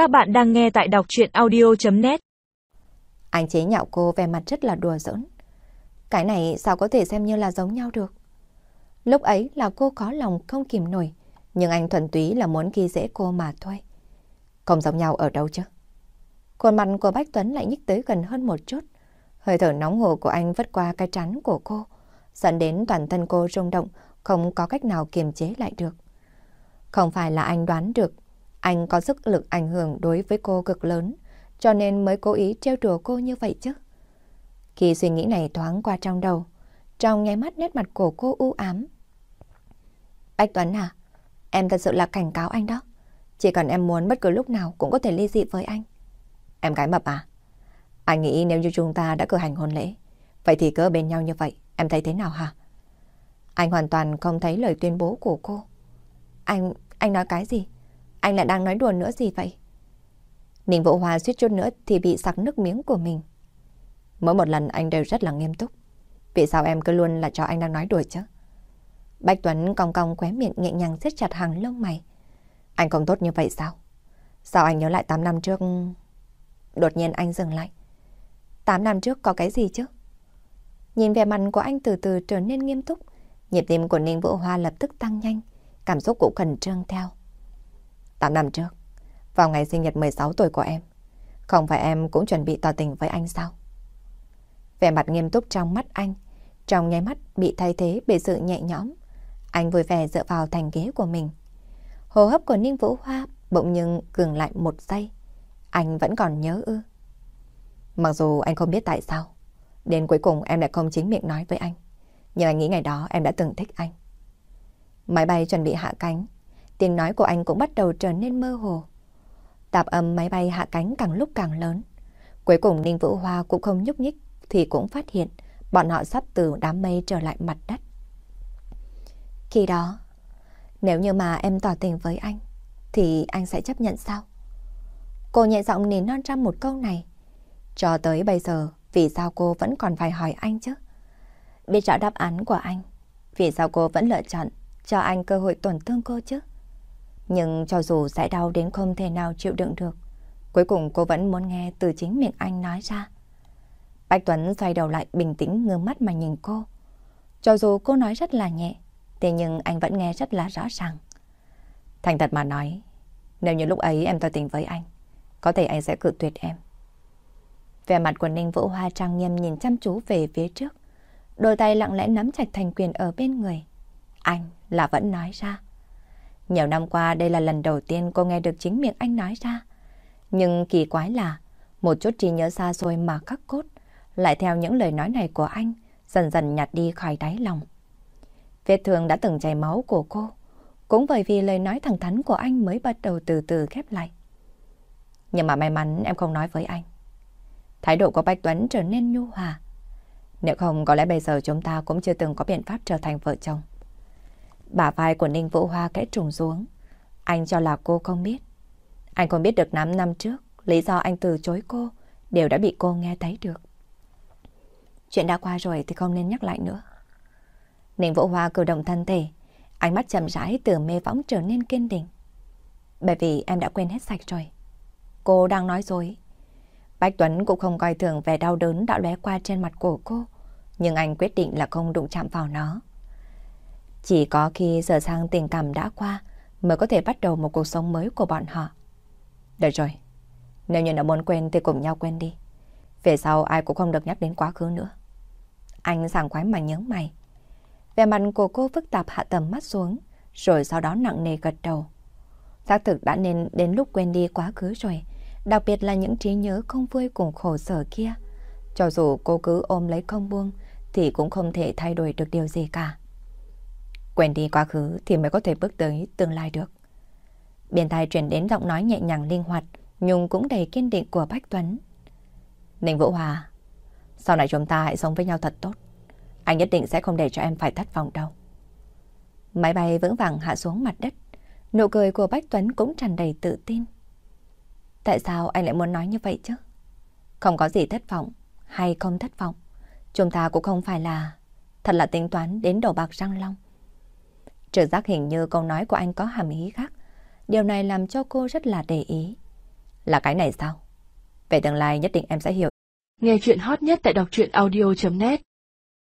Các bạn đang nghe tại đọc chuyện audio.net Anh chế nhạo cô về mặt rất là đùa giỡn. Cái này sao có thể xem như là giống nhau được? Lúc ấy là cô có lòng không kìm nổi, nhưng anh thuần túy là muốn ghi dễ cô mà thôi. Không giống nhau ở đâu chứ? Khuôn mặt của Bách Tuấn lại nhích tới gần hơn một chút. Hơi thở nóng hổ của anh vất qua cái trán của cô, dẫn đến toàn thân cô rung động, không có cách nào kiềm chế lại được. Không phải là anh đoán được, anh có sức lực ảnh hưởng đối với cô cực lớn, cho nên mới cố ý trêu đùa cô như vậy chứ. Khi suy nghĩ này thoáng qua trong đầu, trong nháy mắt nét mặt của cô u ám. Bách Tuấn à, em thật sự là cảnh cáo anh đó. Chỉ cần em muốn bất cứ lúc nào cũng có thể ly dị với anh. Em gái mập à? Anh nghĩ nếu như chúng ta đã cử hành hôn lễ, vậy thì cỡ bên nhau như vậy, em thấy thế nào hả? Anh hoàn toàn không thấy lời tuyên bố của cô. Anh, anh nói cái gì? Anh lại đang nói đùa nữa gì vậy? Ninh Vũ Hoa suýt chút nữa thì bị sặc nước miếng của mình. Mỗi một lần anh đều rất là nghiêm túc. Vì sao em cứ luôn là cho anh đang nói đùa chứ? Bạch Tuấn cong cong khóe miệng nhẹ nhàng siết chặt hàng lông mày. Anh không tốt như vậy sao? Sao anh nhớ lại 8 năm trước... Đột nhiên anh dừng lại. 8 năm trước có cái gì chứ? Nhìn vẻ mặt của anh từ từ trở nên nghiêm túc. Nhịp tim của Ninh Vũ Hoa lập tức tăng nhanh. Cảm xúc cũng khẩn trương theo. 8 năm trước, vào ngày sinh nhật 16 tuổi của em, không phải em cũng chuẩn bị tỏ tình với anh sao? Vẻ mặt nghiêm túc trong mắt anh, trong nháy mắt bị thay thế bởi sự nhẹ nhõm. Anh vui vẻ dựa vào thành ghế của mình. Hồ hấp của Ninh Vũ Hoa bỗng nhưng cường lại một giây. Anh vẫn còn nhớ ư. Mặc dù anh không biết tại sao, đến cuối cùng em lại không chính miệng nói với anh. Nhưng anh nghĩ ngày đó em đã từng thích anh. Máy bay chuẩn bị hạ cánh, tiếng nói của anh cũng bắt đầu trở nên mơ hồ. Tạp âm máy bay hạ cánh càng lúc càng lớn. Cuối cùng Ninh Vũ Hoa cũng không nhúc nhích thì cũng phát hiện bọn họ sắp từ đám mây trở lại mặt đất. Khi đó, nếu như mà em tỏ tình với anh, thì anh sẽ chấp nhận sao? Cô nhẹ giọng nỉ non trong một câu này. Cho tới bây giờ, vì sao cô vẫn còn phải hỏi anh chứ? Biết rõ đáp án của anh, vì sao cô vẫn lựa chọn cho anh cơ hội tổn thương cô chứ? Nhưng cho dù sẽ đau đến không thể nào chịu đựng được, cuối cùng cô vẫn muốn nghe từ chính miệng anh nói ra. Bạch Tuấn xoay đầu lại bình tĩnh ngơ mắt mà nhìn cô. Cho dù cô nói rất là nhẹ, thế nhưng anh vẫn nghe rất là rõ ràng. Thành thật mà nói, nếu như lúc ấy em tỏ tình với anh, có thể anh sẽ cự tuyệt em. Vẻ mặt của Ninh Vũ Hoa trang nghiêm nhìn chăm chú về phía trước. Đôi tay lặng lẽ nắm chặt thành quyền ở bên người. Anh là vẫn nói ra. Nhiều năm qua, đây là lần đầu tiên cô nghe được chính miệng anh nói ra. Nhưng kỳ quái là, một chút trí nhớ xa xôi mà khắc cốt, lại theo những lời nói này của anh, dần dần nhạt đi khỏi đáy lòng. Vết thương đã từng chảy máu của cô, cũng bởi vì lời nói thẳng thắn của anh mới bắt đầu từ từ khép lại. Nhưng mà may mắn em không nói với anh. Thái độ của Bạch Tuấn trở nên nhu hòa. Nếu không, có lẽ bây giờ chúng ta cũng chưa từng có biện pháp trở thành vợ chồng. Bả vai của Ninh Vũ Hoa kẽ trùng xuống. Anh cho là cô không biết. Anh không biết được 5 năm trước, lý do anh từ chối cô đều đã bị cô nghe thấy được. Chuyện đã qua rồi thì không nên nhắc lại nữa. Ninh Vũ Hoa cử động thân thể, ánh mắt chậm rãi từ mê võng trở nên kiên định. Bởi vì em đã quên hết sạch rồi. Cô đang nói dối. Bách Tuấn cũng không coi thường vẻ đau đớn đã lóe qua trên mặt của cô, nhưng anh quyết định là không đụng chạm vào nó. Chỉ có khi giờ sang tình cảm đã qua mới có thể bắt đầu một cuộc sống mới của bọn họ. Được rồi, nếu như đã muốn quên thì cùng nhau quên đi. Về sau ai cũng không được nhắc đến quá khứ nữa. Anh sảng khoái mà nhớ mày. Vẻ mặt của cô phức tạp hạ tầm mắt xuống, rồi sau đó nặng nề gật đầu. Xác thực đã nên đến lúc quên đi quá khứ rồi, đặc biệt là những trí nhớ không vui cùng khổ sở kia. Cho dù cô cứ ôm lấy không buông, thì cũng không thể thay đổi được điều gì cả. Quên đi quá khứ thì mới có thể bước tới tương lai được. Bên tai chuyển đến giọng nói nhẹ nhàng linh hoạt, nhưng cũng đầy kiên định của Bách Tuấn. Ninh Vũ Hòa, sau này chúng ta hãy sống với nhau thật tốt. Anh nhất định sẽ không để cho em phải thất vọng đâu. Máy bay vững vàng hạ xuống mặt đất. Nụ cười của Bách Tuấn cũng tràn đầy tự tin. Tại sao anh lại muốn nói như vậy chứ? Không có gì thất vọng hay không thất vọng. Chúng ta cũng không phải là... Thật là tính toán đến đầu bạc răng long. Trừ giác hình như câu nói của anh có hàm ý khác. Điều này làm cho cô rất là để ý. Là cái này sao? Về tương lai nhất định em sẽ hiểu. Nghe chuyện hot nhất tại đọc truyện audio.net